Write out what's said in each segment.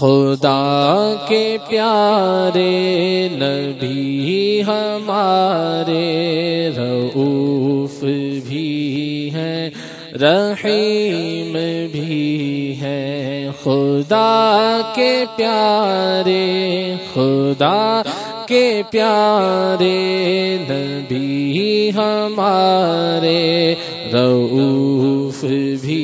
خدا کے پیارے نبی ہمارے رعوف بھی ہیں، رحیم بھی ہیں۔ خدا کے پیارے، خدا کے پیارے نبی ہمارے رعوف بھی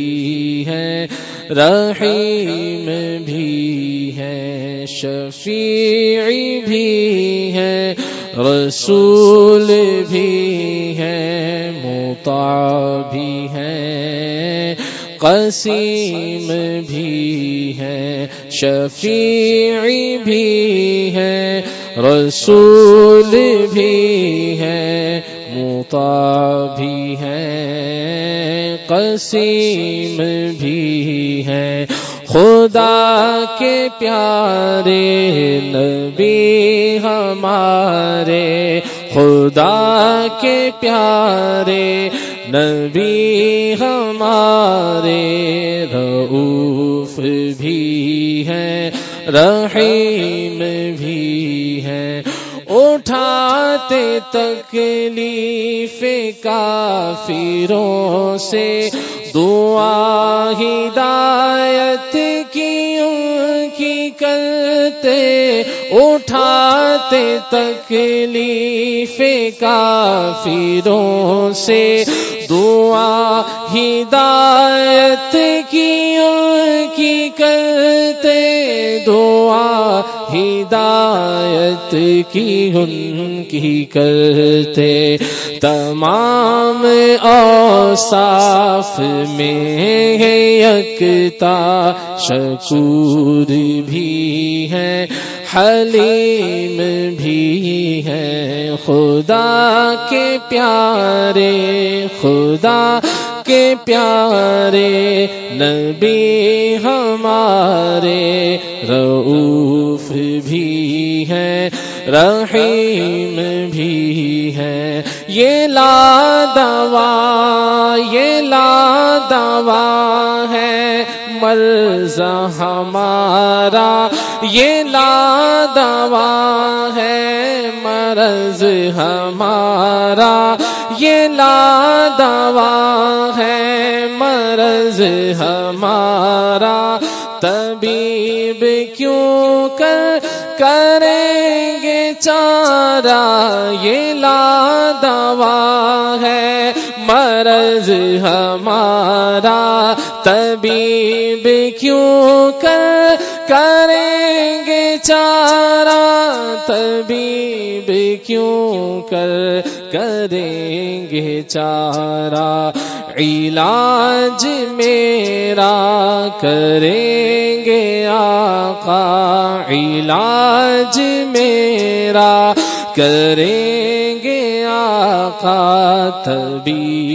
ہیں رحیم بھی ہے شفیع بھی ہے، رسول بھی ہے، مطاع بھی ہے، قسیم بھی ہے شفیع بھی ہے، رسول بھی ہے، مطاع بھی ہے۔ قسیم بھی ہے۔ خدا کے پیارے نبی ہمارے۔ خدا کے پیارے نبی ہمارے۔ رعوف بھی ہیں رحیم اٹھاتے تکلیف کافروں سے۔ دعا ہدایت کی ان کی کرتے۔ اٹھاتے تکلیف کافروں سے۔ دعا ہدایت کی ان کی کرتے۔ دعا ہدایت کی ان کی کرتے۔ تمام اوصاف میں ہے یکتا، شکور بھی ہے، حلیم بھی ہے۔ خدا کے پیارے، خدا کے پیارے، نبی ہمارے رعوف بھی ہے رحیم بھی ہے۔ یہ لا دوا، یہ لا دوا ہے۔ مرض ہمارا، یہ لا دوا ہے۔ مرض ہمارا، یہ لا دوا ہے۔ مرض ہمارا طبیب کیوں کر کریں گے چارا یہ لا دوا ہے۔ مرض ہمارا، طبیب کیوں کر کریں گے چارا طبیب کیوں کر کریں گے چارا علاج میرا کریں گے آقا علاج میرا کریں گے آقا تبھی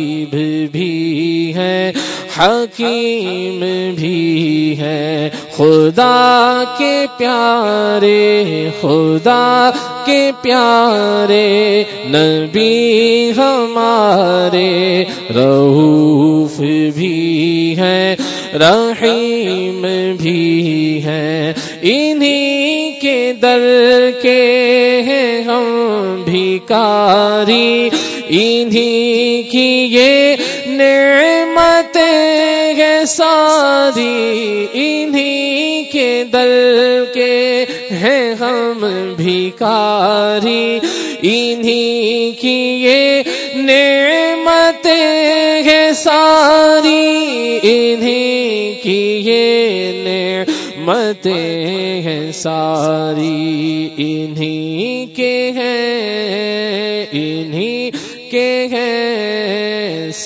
حکیم بھی ہے۔ خدا کے پیارے، خدا کے پیارے، نبی ہمارے، رعوف بھی ہے، رحیم بھی ہے۔ انہی کے در کے ہیں ہم بھیکاری انہی کی یہ ساری انہی کے دل کے ہیں ہم بھیکاری۔ انہی کی یہ نعمتیں ہیں ساری۔ انہی کی یہ نعمتیں ہیں ساری۔ انہی کے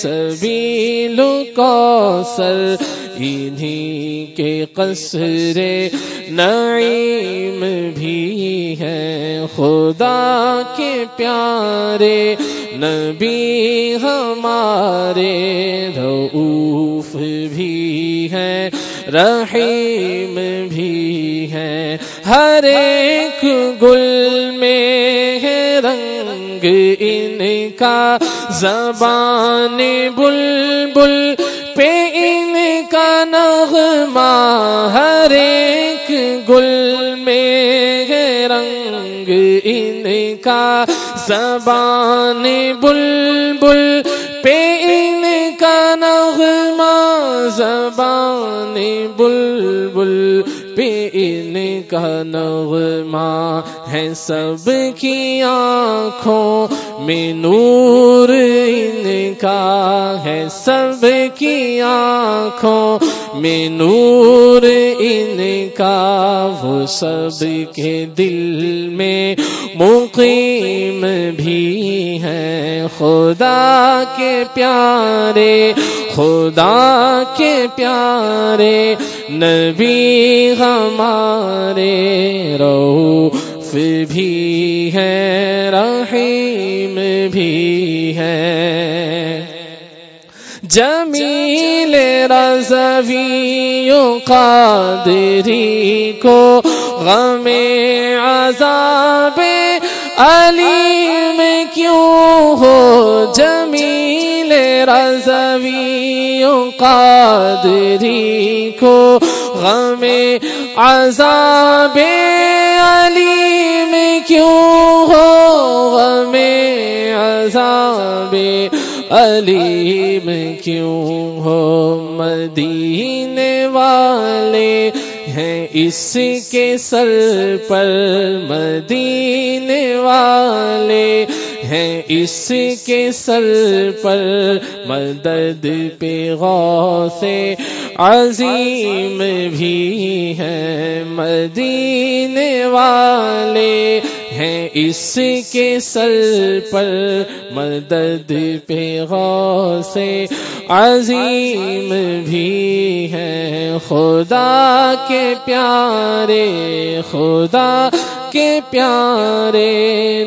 ہیں سبھی کوثر انہی کے قصر نعیم بھی ہے۔ خدا کے پیارے نبی ہمارے رعوف بھی ہے، رحیم بھی ہے۔ ہر ایک گل میں ان کا زبان بل بل پہ ان کا نغمہ ہر ایک گل میں رنگ ان کا زبان بل بل پہ ان کا نغمہ زبان بل بل ان کا نغمہ ہے سب کی آنکھوں میں نور ان کا ہے سب کی آنکھوں میں نور ان کا وہ سب کے دل میں مقیم بھی ہے خدا کے پیارے، خدا کے پیارے، نبی ہمارے روف بھی ہے، رحیم بھی ہے۔ جمیل رضوی قادری کو غم عذاب علیم کیوں ہو جمیل رضوی قادری کو غم عذاب علیم کیوں ہو غم عذاب علیم کیوں ہو مدینے ہیں اس کے سر پر مدینے والے ہیں اس کے سر پر مدد پہ غوث عظیم بھی ہیں مدینے والے ہیں اس کے سر پر مدد پہ غوث عظیم بھی ہیں خدا کے پیارے، خدا کے پیارے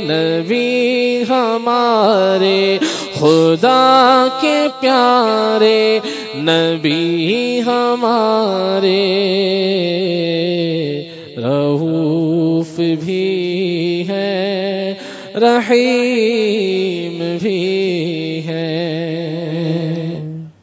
نبی ہمارے، خدا کے پیارے نبی ہمارے۔ رعوف بھی رحیم بھی ہے۔